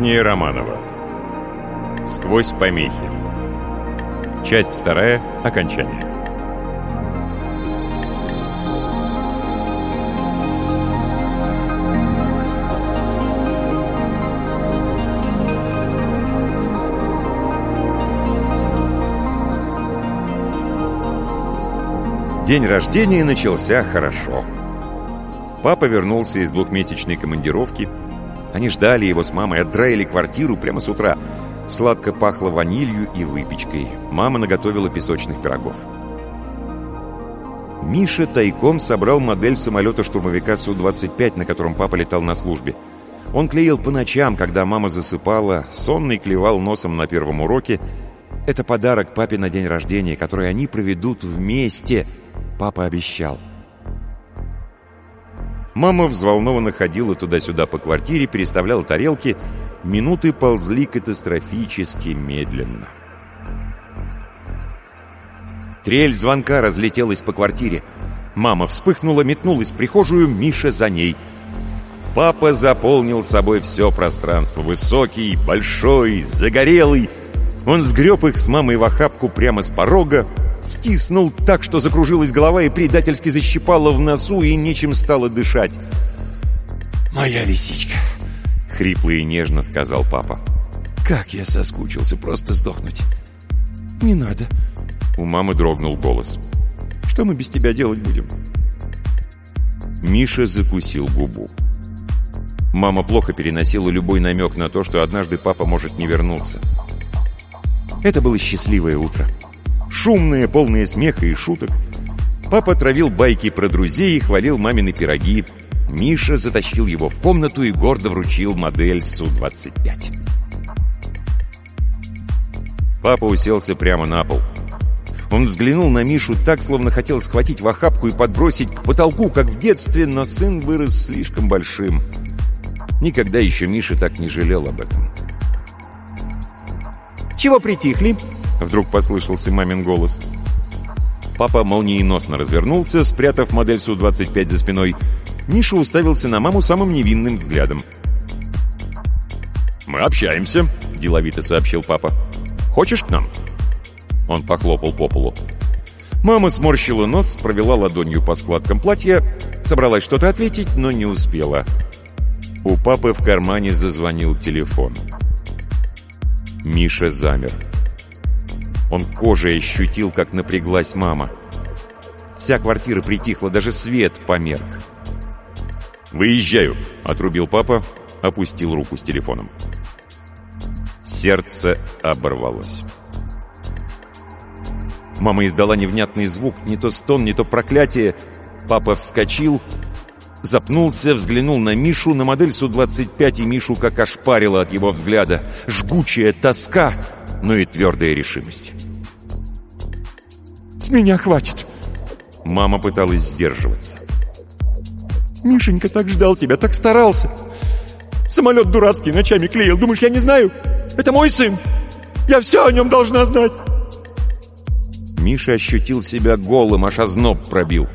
Агния Романова. Сквозь помехи. Часть вторая. Окончание. День рождения начался хорошо. Папа вернулся из двухмесячной командировки. Они ждали его с мамой, отдраили квартиру прямо с утра. Сладко пахло ванилью и выпечкой. Мама наготовила песочных пирогов. Миша тайком собрал модель самолета-штурмовика Су-25, на котором папа летал на службе. Он клеил по ночам, когда мама засыпала, сонный клевал носом на первом уроке. Это подарок папе на день рождения, который они проведут вместе – Папа обещал. Мама взволнованно ходила туда-сюда по квартире, переставляла тарелки. Минуты ползли катастрофически медленно. Трель звонка разлетелась по квартире. Мама вспыхнула, метнулась в прихожую, Миша за ней. Папа заполнил собой все пространство. Высокий, большой, загорелый. Он сгреб их с мамой в охапку прямо с порога, Стиснул так, что закружилась голова и предательски защипала в носу, и нечем стало дышать. «Моя лисичка!» — хрипло и нежно сказал папа. «Как я соскучился, просто сдохнуть!» «Не надо!» — у мамы дрогнул голос. «Что мы без тебя делать будем?» Миша закусил губу. Мама плохо переносила любой намек на то, что однажды папа может не вернуться. Это было счастливое утро. Шумные, полные смеха и шуток. Папа травил байки про друзей и хвалил мамины пироги. Миша затащил его в комнату и гордо вручил модель Су-25. Папа уселся прямо на пол. Он взглянул на Мишу так, словно хотел схватить в охапку и подбросить к потолку, как в детстве, но сын вырос слишком большим. Никогда еще Миша так не жалел об этом. «Чего притихли?» Вдруг послышался мамин голос. Папа молниеносно развернулся, спрятав модель Су-25 за спиной. Миша уставился на маму самым невинным взглядом. «Мы общаемся», — деловито сообщил папа. «Хочешь к нам?» Он похлопал по полу. Мама сморщила нос, провела ладонью по складкам платья, собралась что-то ответить, но не успела. У папы в кармане зазвонил телефон. Миша замер. Он кожей ощутил, как напряглась мама. Вся квартира притихла, даже свет померк. «Выезжаю», — отрубил папа, опустил руку с телефоном. Сердце оборвалось. Мама издала невнятный звук, не то стон, не то проклятие. Папа вскочил, запнулся, взглянул на Мишу, на модель Су-25, и Мишу как ошпарило от его взгляда. Жгучая тоска, но и твердая решимость. «С меня хватит!» Мама пыталась сдерживаться. «Мишенька так ждал тебя, так старался! Самолет дурацкий ночами клеил, думаешь, я не знаю? Это мой сын! Я все о нем должна знать!» Миша ощутил себя голым, аж озноб пробил.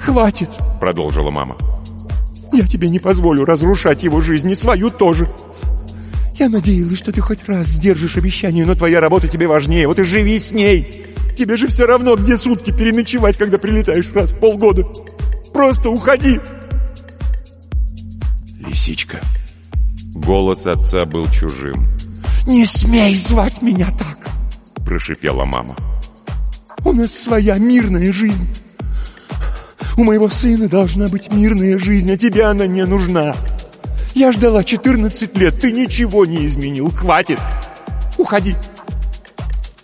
«Хватит!» — продолжила мама. «Я тебе не позволю разрушать его жизнь, и свою тоже!» Я надеялась, что ты хоть раз сдержишь обещание, но твоя работа тебе важнее. Вот и живи с ней. Тебе же все равно, где сутки переночевать, когда прилетаешь раз в полгода. Просто уходи. Лисичка. Голос отца был чужим. «Не смей звать меня так!» Прошипела мама. «У нас своя мирная жизнь. У моего сына должна быть мирная жизнь, а тебе она не нужна. Я ждала 14 лет, ты ничего не изменил. Хватит! Уходи!»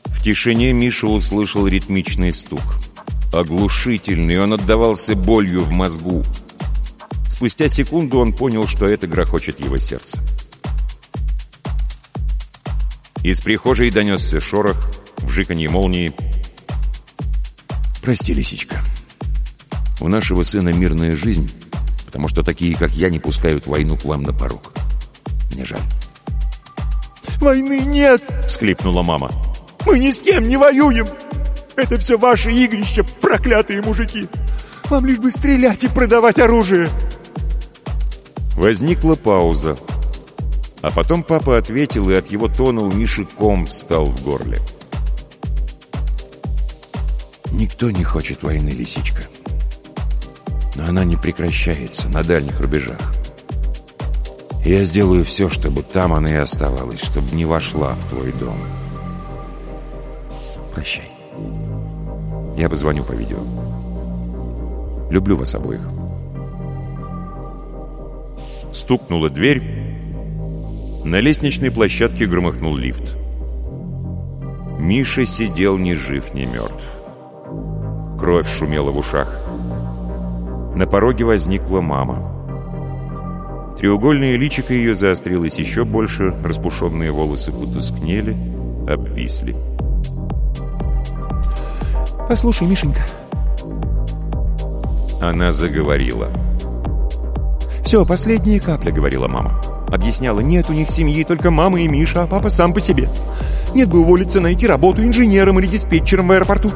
В тишине Миша услышал ритмичный стук. Оглушительный, он отдавался болью в мозгу. Спустя секунду он понял, что это грохочет его сердце. Из прихожей донесся шорох, вжиканье молнии. «Прости, лисичка. У нашего сына мирная жизнь, потому что такие, как я, не пускают войну к вам на порог. Мне жаль». «Войны нет!» — всхлипнула мама. «Мы ни с кем не воюем! Это все ваши игрища, проклятые мужики! Вам лишь бы стрелять и продавать оружие!» Возникла пауза. А потом папа ответил, и от его тона у Миши ком встал в горле. Никто не хочет войны, лисичка. Но она не прекращается на дальних рубежах. Я сделаю все, чтобы там она и оставалась, чтобы не вошла в твой дом. Прощай. Я позвоню по видео. Люблю вас обоих. Стукнула дверь. На лестничной площадке громыхнул лифт. Миша сидел ни жив, ни мертв. Кровь шумела в ушах. На пороге возникла мама. Треугольное личико ее заострилось еще больше, распушенные волосы потускнели, обвисли. «Послушай, Мишенька». Она заговорила. «Все, последняя капля», — говорила мама. Объясняла, нет у них семьи, только мама и Миша, а папа сам по себе. Нет бы уволиться, найти работу инженером или диспетчером в аэропорту.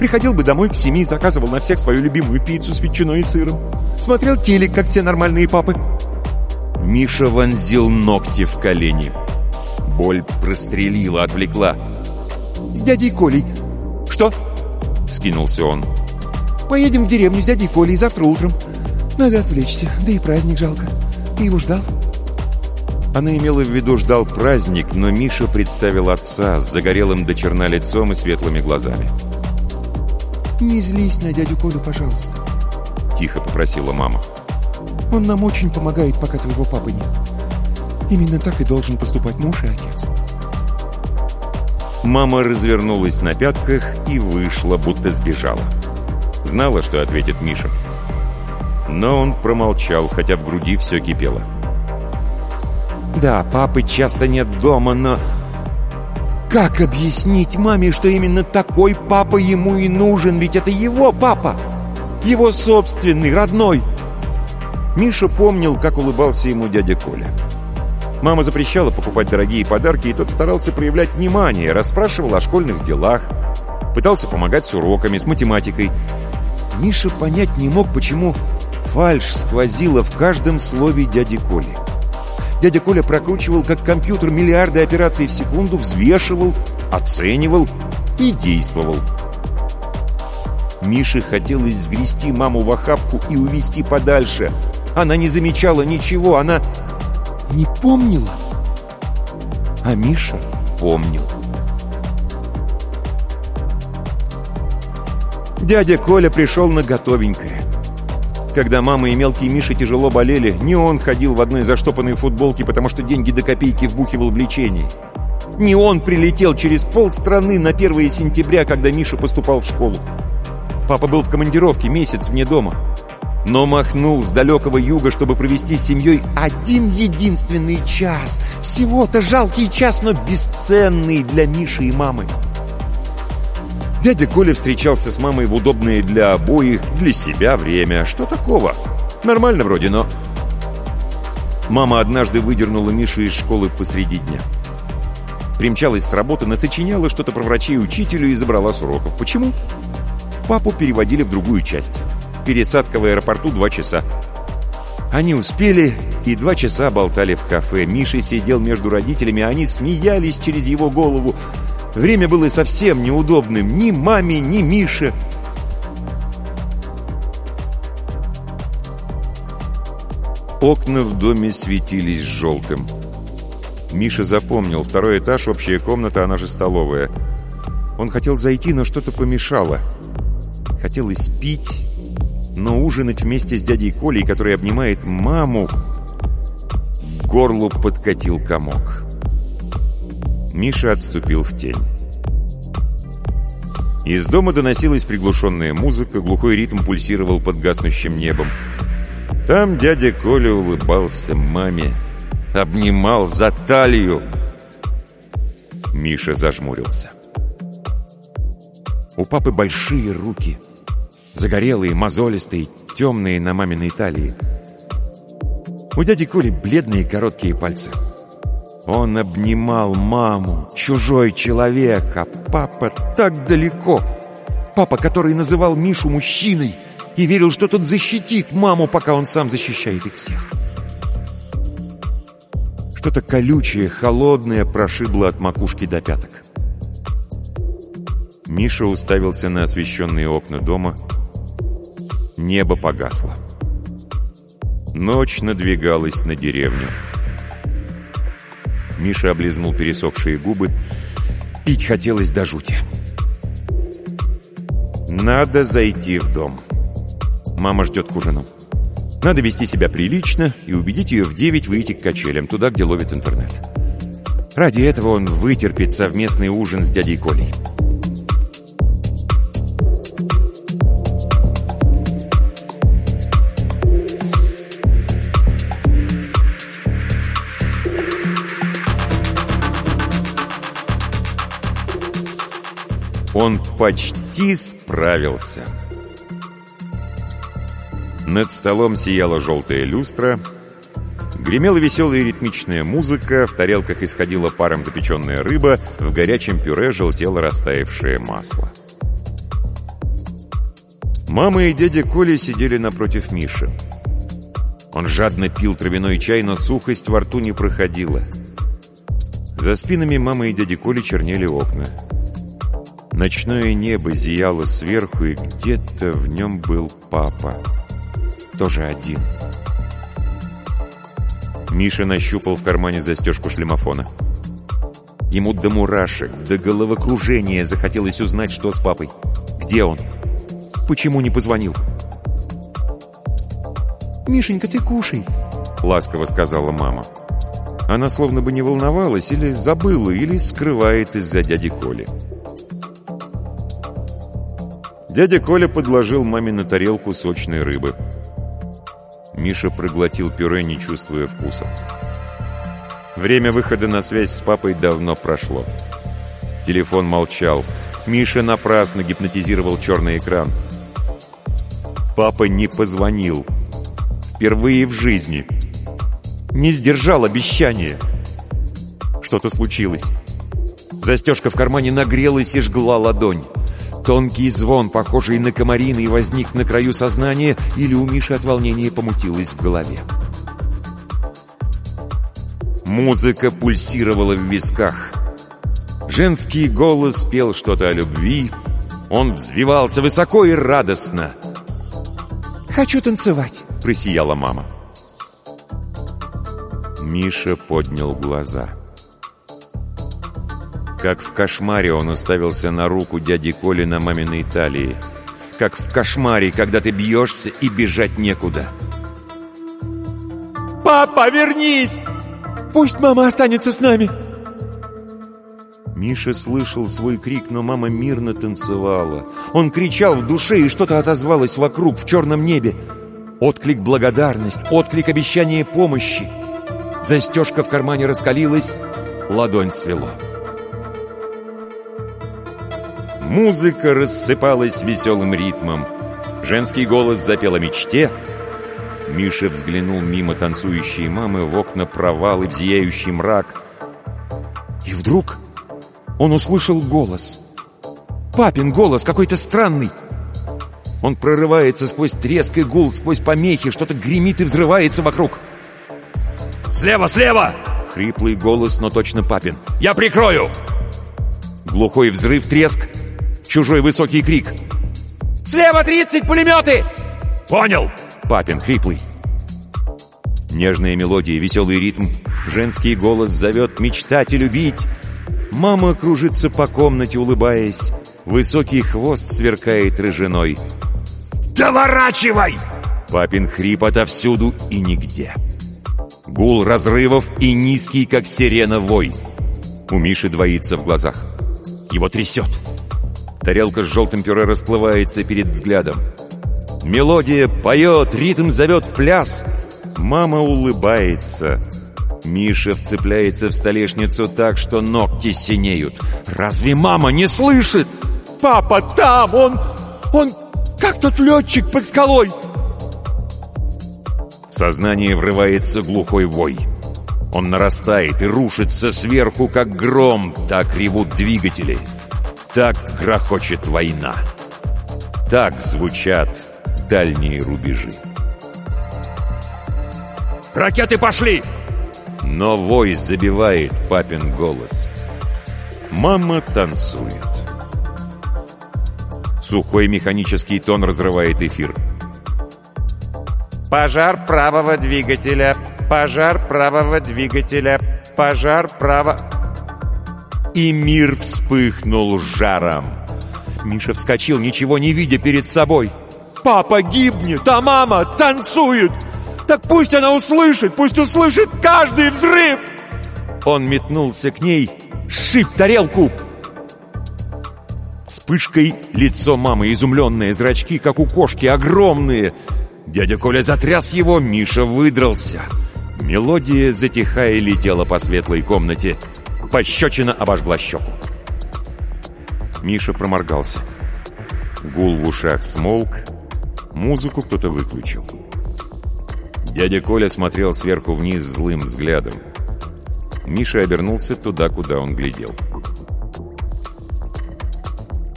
Приходил бы домой к семи, заказывал на всех свою любимую пиццу с ветчиной и сыром. Смотрел телек, как те нормальные папы. Миша вонзил ногти в колени. Боль прострелила, отвлекла. «С дядей Колей». «Что?» — скинулся он. «Поедем в деревню с дядей Колей завтра утром. Надо отвлечься, да и праздник жалко. Ты его ждал?» Она имела в виду ждал праздник, но Миша представил отца с загорелым до черна лицом и светлыми глазами. «Не злись на дядю Колю, пожалуйста», — тихо попросила мама. «Он нам очень помогает, пока твоего папы нет. Именно так и должен поступать муж и отец». Мама развернулась на пятках и вышла, будто сбежала. Знала, что ответит Миша. Но он промолчал, хотя в груди все кипело. «Да, папы часто нет дома, но...» Как объяснить маме, что именно такой папа ему и нужен? Ведь это его папа! Его собственный, родной! Миша помнил, как улыбался ему дядя Коля. Мама запрещала покупать дорогие подарки, и тот старался проявлять внимание, расспрашивал о школьных делах, пытался помогать с уроками, с математикой. Миша понять не мог, почему фальшь сквозила в каждом слове дяди Коли. Дядя Коля прокручивал как компьютер миллиарды операций в секунду, взвешивал, оценивал и действовал. Мише хотелось сгрести маму в охапку и увести подальше. Она не замечала ничего, она не помнила. А Миша помнил. Дядя Коля пришел на готовенькое. Когда мама и мелкий Миша тяжело болели, не он ходил в одной заштопанной футболке, потому что деньги до копейки вбухивал в лечение. Не он прилетел через полстраны на 1 сентября, когда Миша поступал в школу. Папа был в командировке месяц вне дома. Но махнул с далекого юга, чтобы провести с семьей один единственный час. Всего-то жалкий час, но бесценный для Миши и мамы. Дядя Коля встречался с мамой в удобное для обоих, для себя время. Что такого? Нормально вроде, но... Мама однажды выдернула Мишу из школы посреди дня. Примчалась с работы, насочиняла что-то про врачей учителю и забрала с уроков. Почему? Папу переводили в другую часть. Пересадка в аэропорту два часа. Они успели и два часа болтали в кафе. Миша сидел между родителями, они смеялись через его голову. Время было совсем неудобным ни маме, ни Мише. Окна в доме светились желтым. Миша запомнил. Второй этаж, общая комната, она же столовая. Он хотел зайти, но что-то помешало. Хотелось пить, но ужинать вместе с дядей Колей, который обнимает маму... Горлу подкатил комок. Миша отступил в тень. Из дома доносилась приглушенная музыка, глухой ритм пульсировал под гаснущим небом. Там дядя Коля улыбался маме, обнимал за талию. Миша зажмурился. У папы большие руки, загорелые, мозолистые, темные на маминой талии. У дяди Коли бледные короткие пальцы. Он обнимал маму, чужой человек, а папа так далеко. Папа, который называл Мишу мужчиной и верил, что тот защитит маму, пока он сам защищает их всех. Что-то колючее, холодное прошибло от макушки до пяток. Миша уставился на освещенные окна дома. Небо погасло. Ночь надвигалась на деревню. Миша облизнул пересохшие губы. Пить хотелось до жути. Надо зайти в дом. Мама ждет к ужину. Надо вести себя прилично и убедить ее в 9 выйти к качелям, туда, где ловит интернет. Ради этого он вытерпит совместный ужин с дядей Колей. Он почти справился. Над столом сияла желтая люстра, гремела веселая ритмичная музыка, в тарелках исходила паром запеченная рыба, в горячем пюре желтело растаявшее масло. Мама и дядя Коля сидели напротив Миши. Он жадно пил травяной чай, но сухость во рту не проходила. За спинами мамы и дяди Коли чернели окна. Ночное небо зияло сверху, и где-то в нем был папа. Тоже один. Миша нащупал в кармане застежку шлемофона. Ему до мурашек, до головокружения захотелось узнать, что с папой. Где он? Почему не позвонил? «Мишенька, ты кушай», — ласково сказала мама. Она словно бы не волновалась, или забыла, или скрывает из-за дяди Коли. Дядя Коля подложил маме на тарелку сочной рыбы. Миша проглотил пюре, не чувствуя вкуса. Время выхода на связь с папой давно прошло. Телефон молчал. Миша напрасно гипнотизировал черный экран. Папа не позвонил. Впервые в жизни. Не сдержал обещания. Что-то случилось. Застежка в кармане нагрелась и жгла ладонь. Тонкий звон, похожий на комариный, возник на краю сознания, или у Миши от волнения помутилось в голове. Музыка пульсировала в висках. Женский голос пел что-то о любви. Он взвивался высоко и радостно. «Хочу танцевать», — просияла мама. Миша поднял глаза. Как в кошмаре он уставился на руку дяди Коли на маминой талии. Как в кошмаре, когда ты бьешься и бежать некуда. «Папа, вернись! Пусть мама останется с нами!» Миша слышал свой крик, но мама мирно танцевала. Он кричал в душе, и что-то отозвалось вокруг, в черном небе. Отклик благодарность, отклик обещания помощи. Застежка в кармане раскалилась, ладонь свело. Музыка рассыпалась веселым ритмом. Женский голос запел о мечте. Миша взглянул мимо танцующей мамы в окна провалы в зияющий мрак. И вдруг он услышал голос. Папин голос, какой-то странный. Он прорывается сквозь треск и гул, сквозь помехи, что-то гремит и взрывается вокруг. «Слева, слева!» Хриплый голос, но точно папин. «Я прикрою!» Глухой взрыв, треск — чужой высокий крик. «Слева 30 пулеметы!» «Понял!» Папин хриплый. Нежная мелодия, веселый ритм, женский голос зовет мечтать и любить. Мама кружится по комнате, улыбаясь. Высокий хвост сверкает рыжиной. «Доворачивай!» Папин хрип отовсюду и нигде. Гул разрывов и низкий, как сирена, вой. У Миши двоится в глазах. Его трясет. Тарелка с желтым пюре расплывается перед взглядом. Мелодия поет, ритм зовет в пляс. Мама улыбается. Миша вцепляется в столешницу так, что ногти синеют. Разве мама не слышит? Папа там, он... он как тот летчик под скалой. В сознание врывается глухой вой. Он нарастает и рушится сверху, как гром, так ревут двигатели. Так грохочет война. Так звучат дальние рубежи. «Ракеты пошли!» Но вой забивает папин голос. Мама танцует. Сухой механический тон разрывает эфир. «Пожар правого двигателя! Пожар правого двигателя! Пожар право...» И мир вспыхнул жаром. Миша вскочил, ничего не видя перед собой. «Папа гибнет, а мама танцует! Так пусть она услышит, пусть услышит каждый взрыв!» Он метнулся к ней, сшиб тарелку. Вспышкой лицо мамы, изумленные зрачки, как у кошки, огромные. Дядя Коля затряс его, Миша выдрался. Мелодия, затихая, летела по светлой комнате. Пощечина обожгла щеку. Миша проморгался. Гул в ушах смолк, музыку кто-то выключил. Дядя Коля смотрел сверху вниз злым взглядом. Миша обернулся туда, куда он глядел.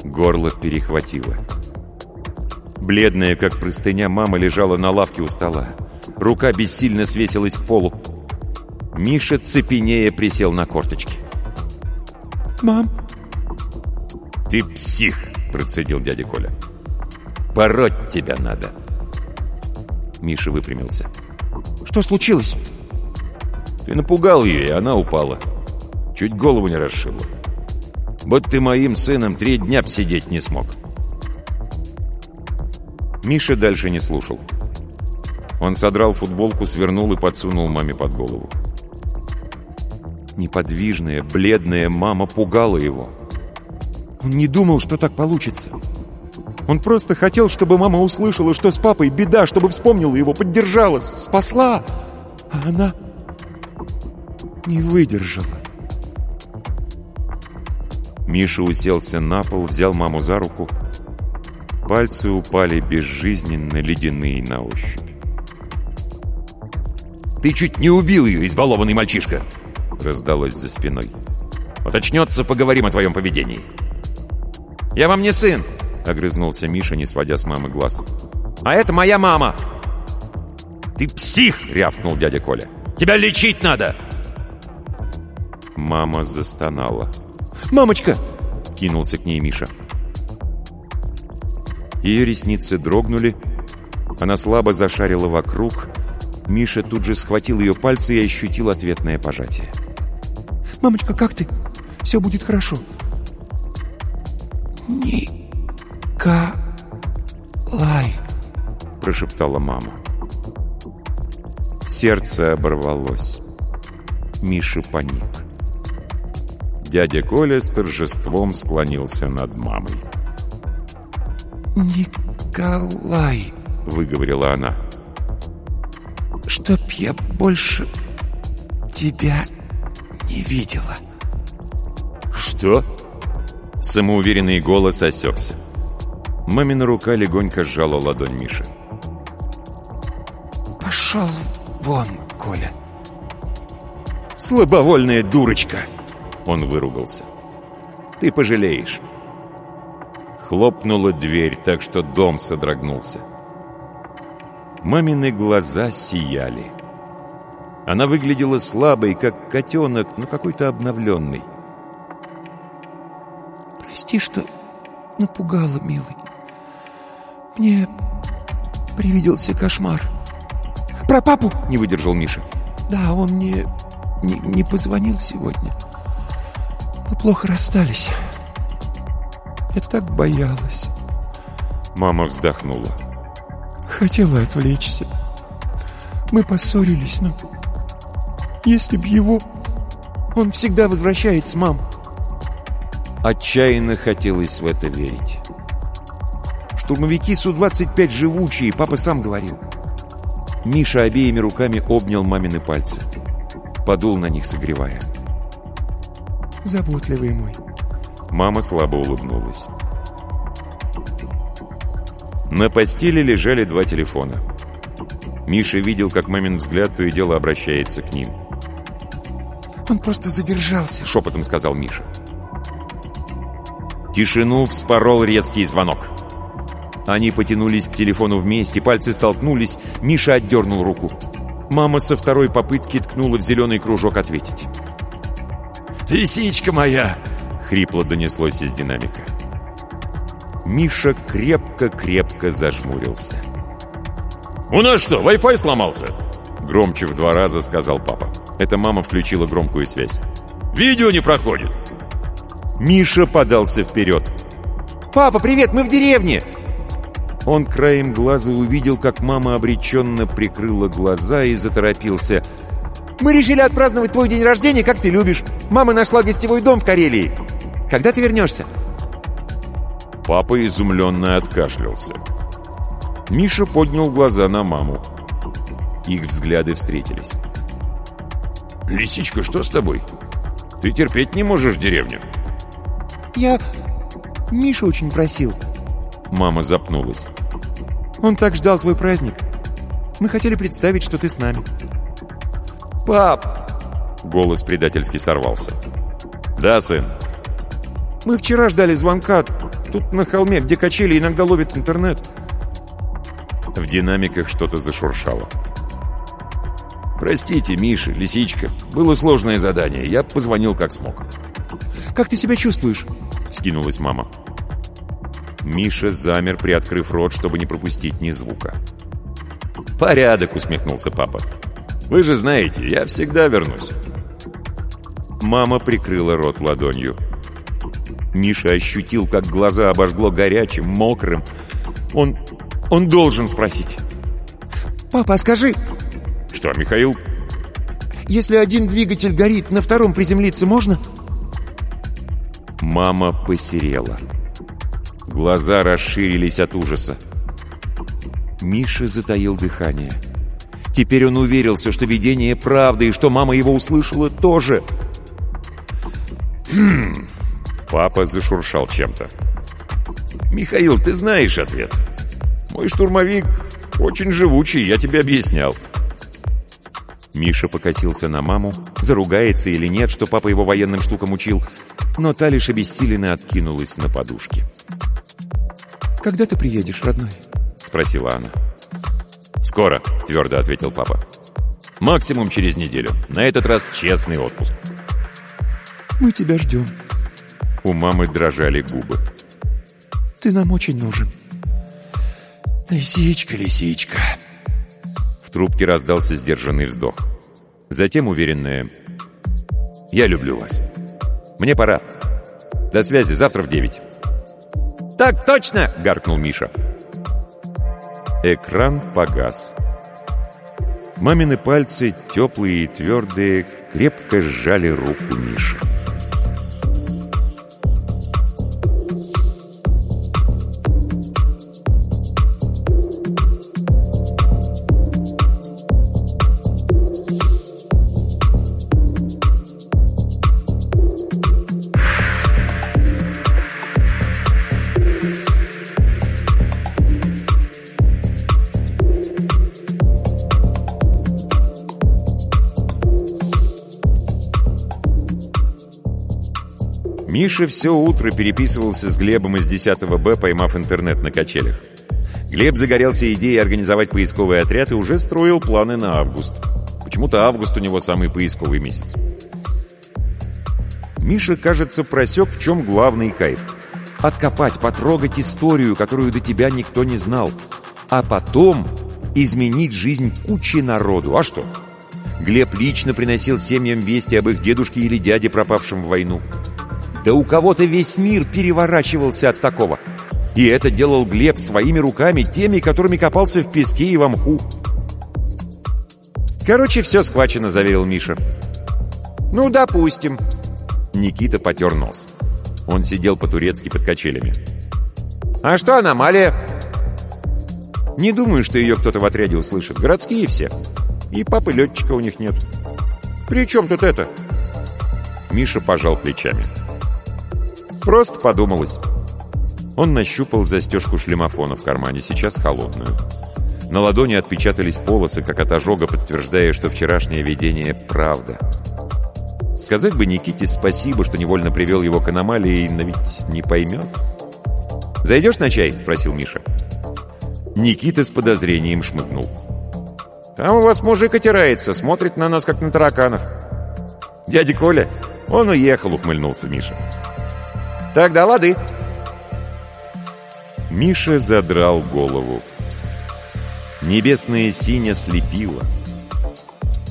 Горло перехватило. Бледная, как простыня, мама лежала на лавке у стола. Рука бессильно свесилась к полу. Миша цепенея присел на корточки. «Мам!» «Ты псих!» — процедил дядя Коля. «Пороть тебя надо!» Миша выпрямился. «Что случилось?» «Ты напугал ее, и она упала. Чуть голову не расшила. Вот ты моим сыном три дня сидеть не смог». Миша дальше не слушал. Он содрал футболку, свернул и подсунул маме под голову. Неподвижная, бледная мама пугала его. Он не думал, что так получится. Он просто хотел, чтобы мама услышала, что с папой беда, чтобы вспомнила его, поддержала, спасла. А она не выдержала. Миша уселся на пол, взял маму за руку. Пальцы упали безжизненно ледяные на ощупь. «Ты чуть не убил ее, избалованный мальчишка!» Раздалось за спиной. «Вот очнется, поговорим о твоем поведении!» «Я вам не сын!» — огрызнулся Миша, не сводя с мамы глаз. «А это моя мама!» «Ты псих!» — рявкнул дядя Коля. «Тебя лечить надо!» Мама застонала. «Мамочка!» — кинулся к ней Миша. Ее ресницы дрогнули, она слабо зашарила вокруг. Миша тут же схватил ее пальцы и ощутил ответное пожатие. «Мамочка, как ты? Все будет хорошо». «Николай», — прошептала мама. Сердце оборвалось. Миша паник. Дядя Коля с торжеством склонился над мамой. «Николай», — выговорила она. «Чтоб я больше тебя не видела». «Что?» Самоуверенный голос осекся. Мамина рука легонько сжала ладонь Миши. «Пошел вон, Коля!» «Слабовольная дурочка!» Он выругался. «Ты пожалеешь!» Хлопнула дверь, так что дом содрогнулся. Мамины глаза сияли. Она выглядела слабой, как котенок, но какой-то обновленный. «Прости, что напугала, милый. Мне привиделся кошмар». «Про папу!» — не выдержал Миша. «Да, он мне не, не позвонил сегодня. Мы плохо расстались. Я так боялась». Мама вздохнула. Хотела отвлечься. Мы поссорились, но... Если б его... Он всегда возвращается, мам. Отчаянно хотелось в это верить. Штурмовики Су-25 живучие, папа сам говорил. Миша обеими руками обнял мамины пальцы. Подул на них, согревая. Заботливый мой. Мама слабо улыбнулась. На постели лежали два телефона. Миша видел, как мамин взгляд то и дело обращается к ним. «Он просто задержался», — шепотом сказал Миша. Тишину вспорол резкий звонок. Они потянулись к телефону вместе, пальцы столкнулись, Миша отдернул руку. Мама со второй попытки ткнула в зеленый кружок ответить. «Лисичка моя!» — хрипло донеслось из динамика. Миша крепко-крепко зажмурился. «У нас что, Wi-Fi сломался?» Громче в два раза сказал папа. Это мама включила громкую связь. «Видео не проходит!» Миша подался вперед. «Папа, привет, мы в деревне!» Он краем глаза увидел, как мама обреченно прикрыла глаза и заторопился. «Мы решили отпраздновать твой день рождения, как ты любишь. Мама нашла гостевой дом в Карелии. Когда ты вернешься?» Папа изумленно откашлялся. Миша поднял глаза на маму. Их взгляды встретились. «Лисичка, что с тобой? Ты терпеть не можешь деревню?» «Я... Миша очень просил». Мама запнулась. «Он так ждал твой праздник. Мы хотели представить, что ты с нами». «Пап!» Голос предательски сорвался. «Да, сын?» «Мы вчера ждали звонка. Тут на холме, где качели, иногда ловит интернет». В динамиках что-то зашуршало. «Простите, Миша, лисичка. Было сложное задание. Я позвонил как смог». «Как ты себя чувствуешь?» — скинулась мама. Миша замер, приоткрыв рот, чтобы не пропустить ни звука. «Порядок», — усмехнулся папа. «Вы же знаете, я всегда вернусь». Мама прикрыла рот ладонью. Миша ощутил, как глаза обожгло горячим, мокрым. Он... он должен спросить. «Папа, а скажи...» «Что, Михаил?» «Если один двигатель горит, на втором приземлиться можно?» Мама посерела. Глаза расширились от ужаса. Миша затаил дыхание. Теперь он уверился, что видение правда, и что мама его услышала тоже. «Хм...» Папа зашуршал чем-то. «Михаил, ты знаешь ответ. Мой штурмовик очень живучий, я тебе объяснял». Миша покосился на маму, заругается или нет, что папа его военным штукам учил, но та лишь обессиленно откинулась на подушке. «Когда ты приедешь, родной?» — спросила она. «Скоро», — твердо ответил папа. «Максимум через неделю. На этот раз честный отпуск». «Мы тебя ждем». У мамы дрожали губы. «Ты нам очень нужен». «Лисичка, лисичка». Трубке раздался сдержанный вздох. Затем уверенное «Я люблю вас. Мне пора. До связи завтра в девять». «Так точно!» — гаркнул Миша. Экран погас. Мамины пальцы, теплые и твердые, крепко сжали руку Миши. Миша все утро переписывался с Глебом из 10 Б, поймав интернет на качелях. Глеб загорелся идеей организовать поисковый отряд и уже строил планы на август. Почему-то август у него самый поисковый месяц. Миша, кажется, просек, в чем главный кайф. Откопать, потрогать историю, которую до тебя никто не знал. А потом изменить жизнь кучи народу. А что? Глеб лично приносил семьям вести об их дедушке или дяде, пропавшем в войну. Да у кого-то весь мир переворачивался от такого. И это делал Глеб своими руками, теми, которыми копался в песке и в мху. «Короче, все схвачено», — заверил Миша. «Ну, допустим». Никита потер нос. Он сидел по-турецки под качелями. «А что аномалия?» «Не думаю, что ее кто-то в отряде услышит. Городские все. И папы летчика у них нет». «При чем тут это?» Миша пожал плечами. Просто подумалось. Он нащупал застежку шлемофона в кармане, сейчас холодную. На ладони отпечатались полосы, как от ожога, подтверждая, что вчерашнее видение — правда. Сказать бы Никите спасибо, что невольно привел его к аномалии, но ведь не поймет. «Зайдешь на чай?» — спросил Миша. Никита с подозрением шмыгнул. Там у вас мужик отирается, смотрит на нас, как на тараканов. Дядя Коля, он уехал, ухмыльнулся Миша. Тогда лады. Миша задрал голову. Небесное синя слепило.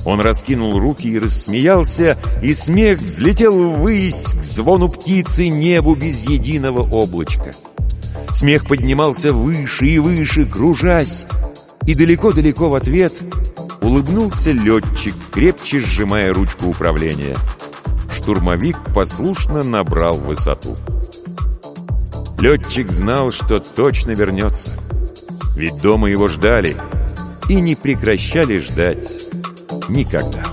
Он раскинул руки и рассмеялся, и смех взлетел ввысь к звону птицы небу без единого облачка. Смех поднимался выше и выше, кружась, и далеко-далеко в ответ улыбнулся летчик, крепче сжимая ручку управления. Штурмовик послушно набрал высоту. Летчик знал, что точно вернется. Ведь дома его ждали и не прекращали ждать никогда.